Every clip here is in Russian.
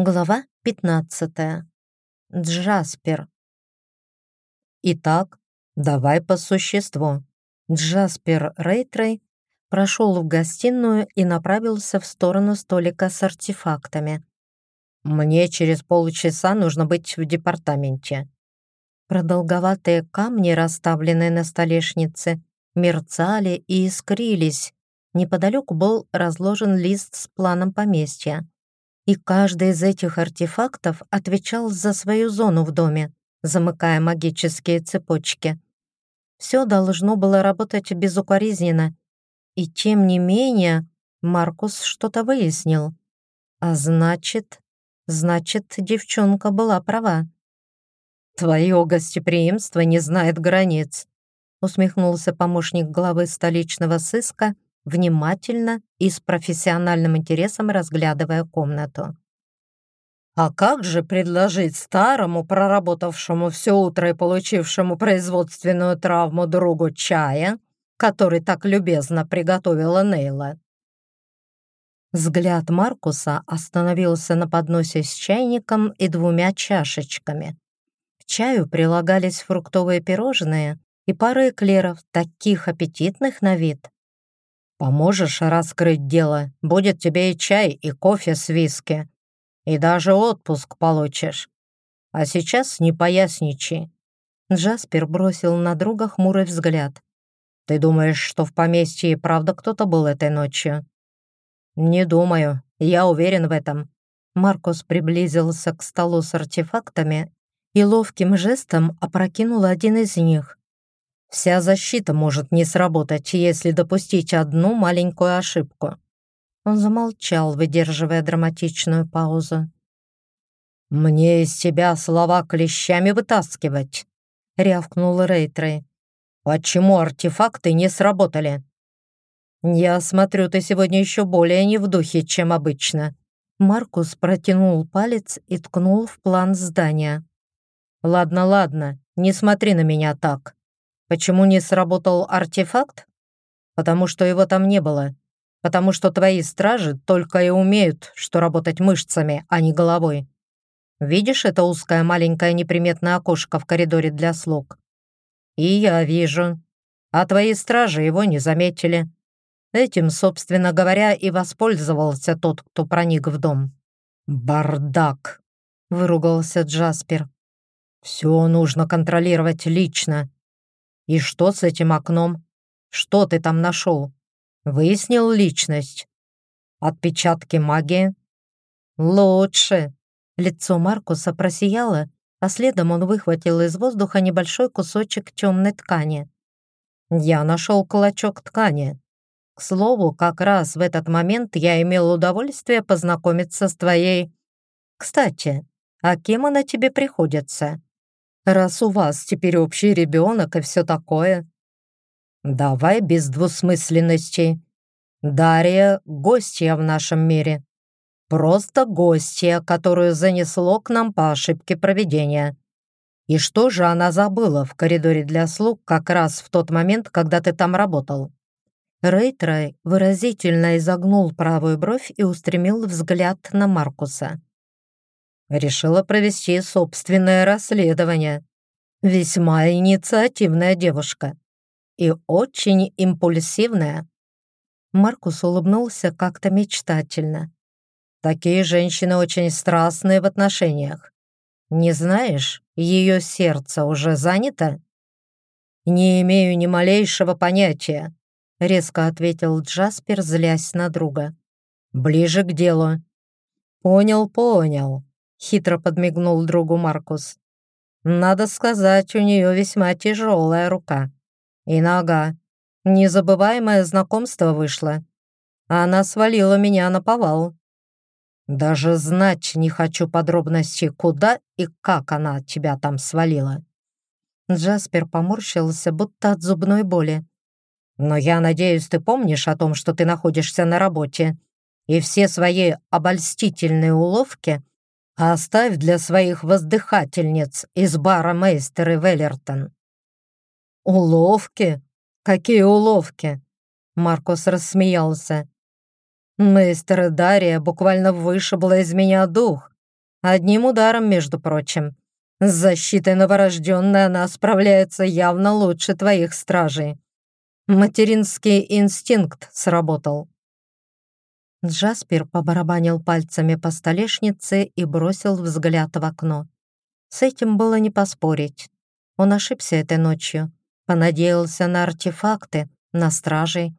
Глава 15. Джаспер. Итак, давай по существу. Джаспер Рейтрей прошел в гостиную и направился в сторону столика с артефактами. «Мне через полчаса нужно быть в департаменте». Продолговатые камни, расставленные на столешнице, мерцали и искрились. Неподалеку был разложен лист с планом поместья и каждый из этих артефактов отвечал за свою зону в доме, замыкая магические цепочки. Все должно было работать безукоризненно, и тем не менее Маркус что-то выяснил. А значит, значит, девчонка была права. «Твое гостеприимство не знает границ», усмехнулся помощник главы столичного сыска внимательно и с профессиональным интересом разглядывая комнату. «А как же предложить старому, проработавшему все утро и получившему производственную травму другу чая, который так любезно приготовила Нейла?» Взгляд Маркуса остановился на подносе с чайником и двумя чашечками. К чаю прилагались фруктовые пирожные и пара эклеров, таких аппетитных на вид, Поможешь раскрыть дело, будет тебе и чай, и кофе с виски. И даже отпуск получишь. А сейчас не поясничай». Джаспер бросил на друга хмурый взгляд. «Ты думаешь, что в поместье и правда кто-то был этой ночью?» «Не думаю. Я уверен в этом». Маркус приблизился к столу с артефактами и ловким жестом опрокинул один из них. Вся защита может не сработать, если допустить одну маленькую ошибку. Он замолчал, выдерживая драматичную паузу. «Мне из тебя слова клещами вытаскивать», — рявкнул Рейтрей. «Почему артефакты не сработали?» «Я смотрю, ты сегодня еще более не в духе, чем обычно». Маркус протянул палец и ткнул в план здания. «Ладно, ладно, не смотри на меня так. Почему не сработал артефакт? Потому что его там не было. Потому что твои стражи только и умеют, что работать мышцами, а не головой. Видишь это узкое маленькое неприметное окошко в коридоре для слуг? И я вижу. А твои стражи его не заметили. Этим, собственно говоря, и воспользовался тот, кто проник в дом. «Бардак!» — выругался Джаспер. «Все нужно контролировать лично. «И что с этим окном? Что ты там нашел? Выяснил личность? Отпечатки магии?» «Лучше!» Лицо Маркуса просияло, а следом он выхватил из воздуха небольшой кусочек темной ткани. «Я нашел клочок ткани. К слову, как раз в этот момент я имел удовольствие познакомиться с твоей... Кстати, а кем она тебе приходится?» Раз у вас теперь общий ребенок и все такое. Давай без двусмысленностей. Дарья — гостья в нашем мире. Просто гостья, которую занесло к нам по ошибке проведения. И что же она забыла в коридоре для слуг как раз в тот момент, когда ты там работал?» Рейтрай выразительно изогнул правую бровь и устремил взгляд на Маркуса. Решила провести собственное расследование. Весьма инициативная девушка. И очень импульсивная. Маркус улыбнулся как-то мечтательно. Такие женщины очень страстные в отношениях. Не знаешь, ее сердце уже занято? Не имею ни малейшего понятия, резко ответил Джаспер, злясь на друга. Ближе к делу. Понял, понял. Хитро подмигнул другу Маркус. Надо сказать, у нее весьма тяжелая рука. И нога. Незабываемое знакомство вышло. Она свалила меня на повал. Даже знать не хочу подробностей, куда и как она тебя там свалила. Джаспер поморщился, будто от зубной боли. «Но я надеюсь, ты помнишь о том, что ты находишься на работе, и все свои обольстительные уловки оставь для своих воздыхательниц из бара Мейстер Веллертон». «Уловки? Какие уловки?» Маркус рассмеялся. «Мейстер и Дарья буквально вышибла из меня дух, Одним ударом, между прочим. С защитой новорожденной она справляется явно лучше твоих стражей. Материнский инстинкт сработал. Джаспер побарабанил пальцами по столешнице и бросил взгляд в окно. С этим было не поспорить. Он ошибся этой ночью, понадеялся на артефакты, на стражей,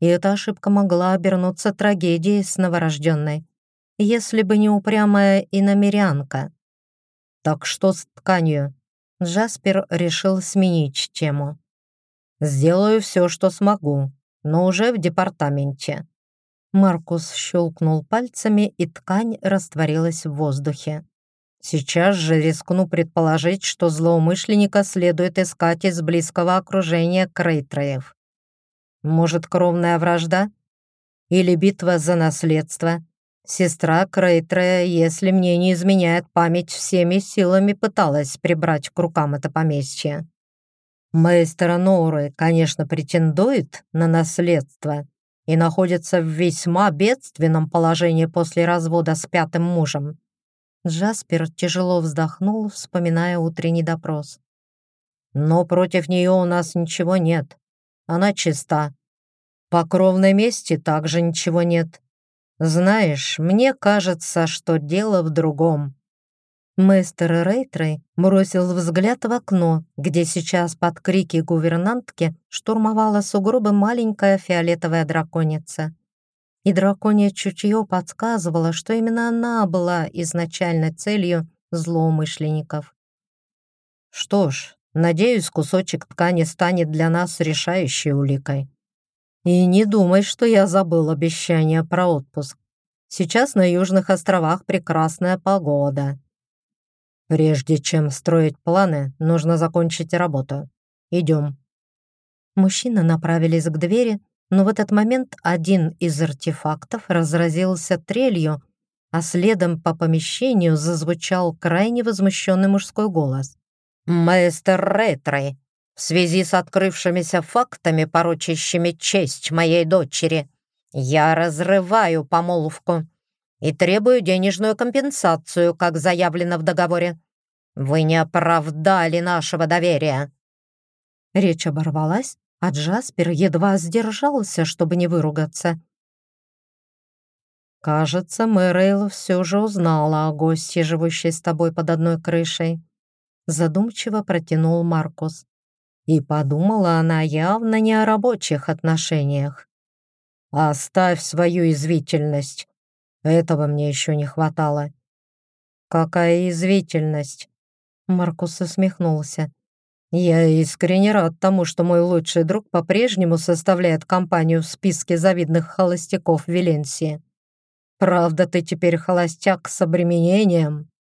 и эта ошибка могла обернуться трагедией с новорожденной, если бы не упрямая иномерянка. «Так что с тканью?» Джаспер решил сменить тему. «Сделаю все, что смогу, но уже в департаменте». Маркус щелкнул пальцами, и ткань растворилась в воздухе. Сейчас же рискну предположить, что злоумышленника следует искать из близкого окружения Крейтроев. Может, кровная вражда? Или битва за наследство? Сестра Крейтрея, если мне не изменяет память, всеми силами пыталась прибрать к рукам это поместье. Мейстер Норы, конечно, претендует на наследство и находится в весьма бедственном положении после развода с пятым мужем. Джаспер тяжело вздохнул, вспоминая утренний допрос. «Но против нее у нас ничего нет. Она чиста. По кровной мести также ничего нет. Знаешь, мне кажется, что дело в другом». Мистер Рейтрей бросил взгляд в окно, где сейчас под крики гувернантки штурмовала сугробы маленькая фиолетовая драконица и драконье чутье подсказывало, что именно она была изначально целью злоумышленников. Что ж, надеюсь, кусочек ткани станет для нас решающей уликой. И не думай, что я забыл обещание про отпуск. Сейчас на Южных островах прекрасная погода. Прежде чем строить планы, нужно закончить работу. Идем. Мужчины направились к двери, но в этот момент один из артефактов разразился трелью, а следом по помещению зазвучал крайне возмущенный мужской голос. «Маэстер Ретрой, в связи с открывшимися фактами, порочащими честь моей дочери, я разрываю помолвку и требую денежную компенсацию, как заявлено в договоре. Вы не оправдали нашего доверия». Речь оборвалась, а Джаспер едва сдержался, чтобы не выругаться. «Кажется, Мэрейл все же узнала о гости, живущей с тобой под одной крышей», задумчиво протянул Маркус. И подумала она явно не о рабочих отношениях. «Оставь свою извительность. Этого мне еще не хватало». «Какая извительность?» Маркус усмехнулся. Я искренне рад тому, что мой лучший друг по-прежнему составляет компанию в списке завидных холостяков Веленсии. Правда, ты теперь холостяк с обременением.